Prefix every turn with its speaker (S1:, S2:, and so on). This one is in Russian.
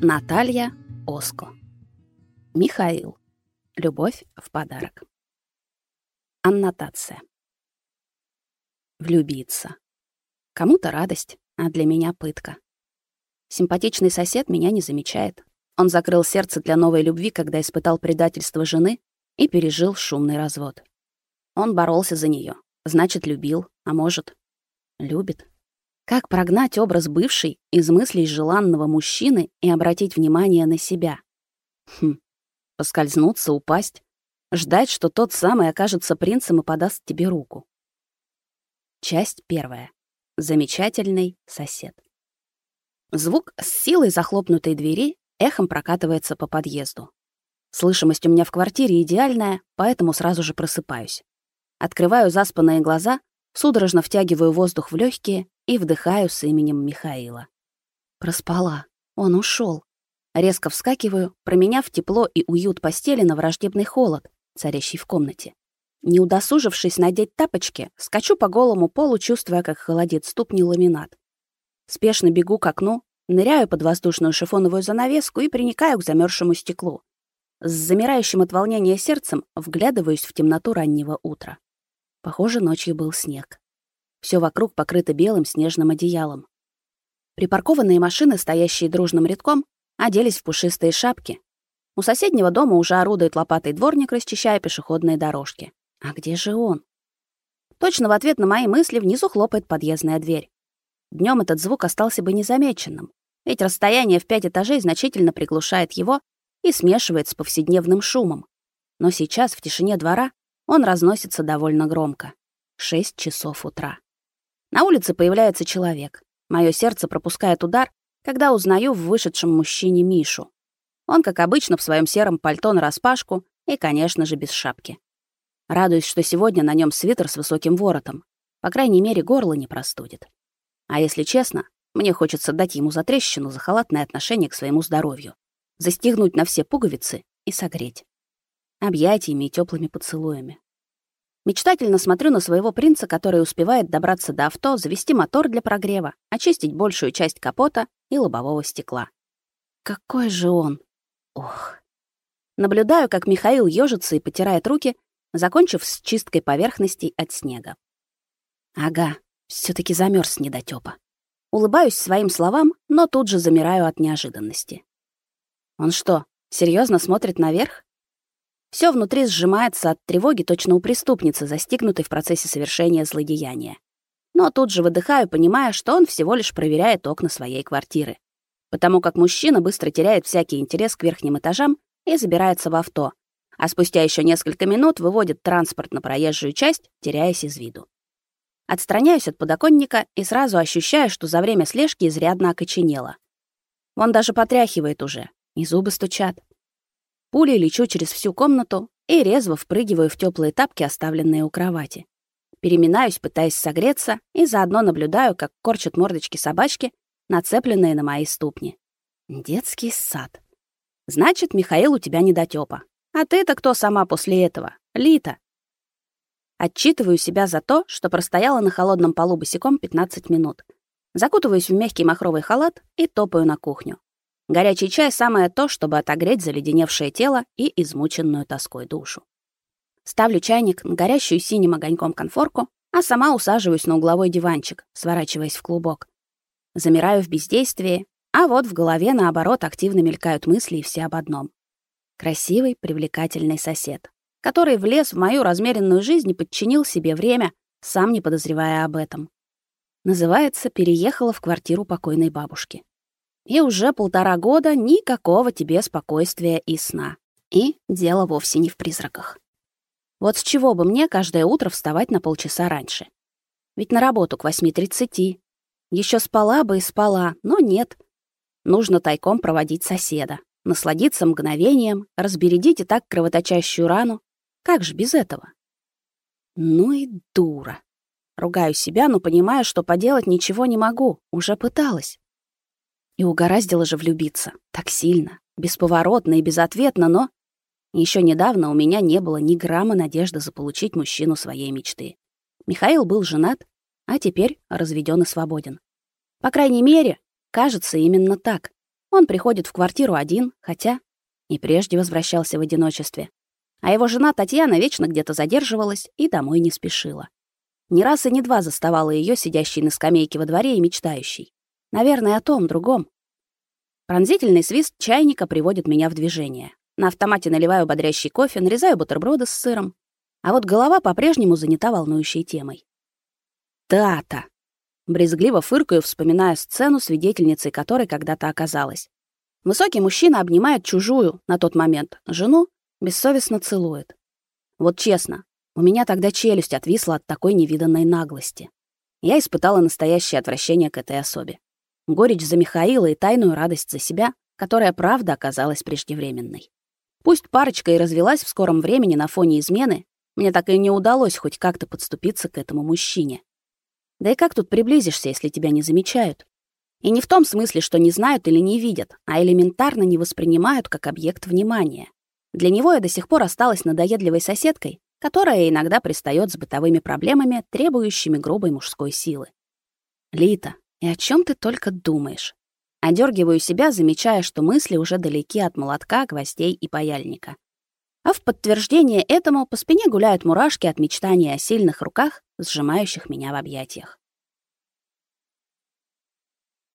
S1: Наталья Оско. Михаил. Любовь в подарок. Аннотация. Влюбиться. Кому-то радость, а для меня пытка. Симпатичный сосед меня не замечает. Он закрыл сердце для новой любви, когда испытал предательство жены и пережил шумный развод. Он боролся за нее, значит, любил, а может, любит. Как прогнать образ бывшей из мыслей желанного мужчины и обратить внимание на себя? Хм, поскользнуться, упасть, ждать, что тот самый окажется принцем и подаст тебе руку. Часть первая. Замечательный сосед. Звук с силой захлопнутой двери эхом прокатывается по подъезду. Слышимость у меня в квартире идеальная, поэтому сразу же просыпаюсь. Открываю заспанные глаза, судорожно втягиваю воздух в легкие и вдыхаю с именем Михаила. Проспала. Он ушел. Резко вскакиваю, променяв тепло и уют постели на враждебный холод, царящий в комнате. Не удосужившись надеть тапочки, скачу по голому полу, чувствуя, как холодит ступни ламинат. Спешно бегу к окну, ныряю под воздушную шифоновую занавеску и приникаю к замерзшему стеклу. С замирающим от волнения сердцем вглядываюсь в темноту раннего утра. Похоже, ночью был снег. Все вокруг покрыто белым снежным одеялом. Припаркованные машины, стоящие дружным рядком, оделись в пушистые шапки. У соседнего дома уже орудует лопатой дворник, расчищая пешеходные дорожки. А где же он? Точно в ответ на мои мысли внизу хлопает подъездная дверь. Днем этот звук остался бы незамеченным, ведь расстояние в пять этажей значительно приглушает его и смешивает с повседневным шумом. Но сейчас, в тишине двора, он разносится довольно громко. Шесть часов утра. На улице появляется человек. Мое сердце пропускает удар, когда узнаю в вышедшем мужчине Мишу. Он, как обычно, в своем сером пальто нараспашку и, конечно же, без шапки. Радуюсь, что сегодня на нем свитер с высоким воротом. По крайней мере, горло не простудит. А если честно, мне хочется дать ему затрещину за халатное отношение к своему здоровью, застегнуть на все пуговицы и согреть. Объятиями и теплыми поцелуями. Мечтательно смотрю на своего принца, который успевает добраться до авто, завести мотор для прогрева, очистить большую часть капота и лобового стекла. Какой же он! Ох! Наблюдаю, как Михаил ёжится и потирает руки, закончив с чисткой поверхностей от снега. Ага, все таки замерз недотёпа. Улыбаюсь своим словам, но тут же замираю от неожиданности. Он что, серьезно смотрит наверх? Все внутри сжимается от тревоги точно у преступницы, застигнутой в процессе совершения злодеяния. Но тут же выдыхаю, понимая, что он всего лишь проверяет окна своей квартиры. Потому как мужчина быстро теряет всякий интерес к верхним этажам и забирается в авто, а спустя еще несколько минут выводит транспорт на проезжую часть, теряясь из виду. Отстраняюсь от подоконника и сразу ощущаю, что за время слежки изрядно окоченела. Он даже потряхивает уже, и зубы стучат. Пулей лечу через всю комнату и резво впрыгиваю в теплые тапки, оставленные у кровати. Переминаюсь, пытаясь согреться, и заодно наблюдаю, как корчат мордочки собачки, нацепленные на мои ступни. Детский сад. Значит, Михаил у тебя недотёпа. А ты-то кто сама после этого? Лита. Отчитываю себя за то, что простояла на холодном полу босиком 15 минут. Закутываюсь в мягкий махровый халат и топаю на кухню. Горячий чай — самое то, чтобы отогреть заледеневшее тело и измученную тоской душу. Ставлю чайник на горящую синим огоньком конфорку, а сама усаживаюсь на угловой диванчик, сворачиваясь в клубок. Замираю в бездействии, а вот в голове, наоборот, активно мелькают мысли и все об одном. Красивый, привлекательный сосед, который влез в мою размеренную жизнь и подчинил себе время, сам не подозревая об этом. Называется «Переехала в квартиру покойной бабушки». И уже полтора года никакого тебе спокойствия и сна. И дело вовсе не в призраках. Вот с чего бы мне каждое утро вставать на полчаса раньше? Ведь на работу к 8.30. Еще спала бы и спала, но нет. Нужно тайком проводить соседа насладиться мгновением, разбередить и так кровоточащую рану. Как же без этого? Ну и дура. Ругаю себя, но понимаю, что поделать ничего не могу. Уже пыталась. И угораздило же влюбиться. Так сильно, бесповоротно и безответно, но... Еще недавно у меня не было ни грамма надежды заполучить мужчину своей мечты. Михаил был женат, а теперь разведён и свободен. По крайней мере, кажется именно так. Он приходит в квартиру один, хотя и прежде возвращался в одиночестве. А его жена Татьяна вечно где-то задерживалась и домой не спешила. Ни раз и ни два заставала ее сидящей на скамейке во дворе и мечтающей. Наверное, о том, другом. Пронзительный свист чайника приводит меня в движение. На автомате наливаю бодрящий кофе, нарезаю бутерброды с сыром. А вот голова по-прежнему занята волнующей темой. Тата. Брезгливо фыркаю, вспоминая сцену, свидетельницей которой когда-то оказалась. Высокий мужчина обнимает чужую, на тот момент, жену, бессовестно целует. Вот честно, у меня тогда челюсть отвисла от такой невиданной наглости. Я испытала настоящее отвращение к этой особе горечь за Михаила и тайную радость за себя, которая правда оказалась преждевременной. Пусть парочка и развелась в скором времени на фоне измены, мне так и не удалось хоть как-то подступиться к этому мужчине. Да и как тут приблизишься, если тебя не замечают? И не в том смысле, что не знают или не видят, а элементарно не воспринимают как объект внимания. Для него я до сих пор осталась надоедливой соседкой, которая иногда пристает с бытовыми проблемами, требующими грубой мужской силы. Лита, и о чем ты только думаешь? Одергиваю себя, замечая, что мысли уже далеки от молотка, гвоздей и паяльника. А в подтверждение этому по спине гуляют мурашки от мечтания о сильных руках, сжимающих меня в объятиях.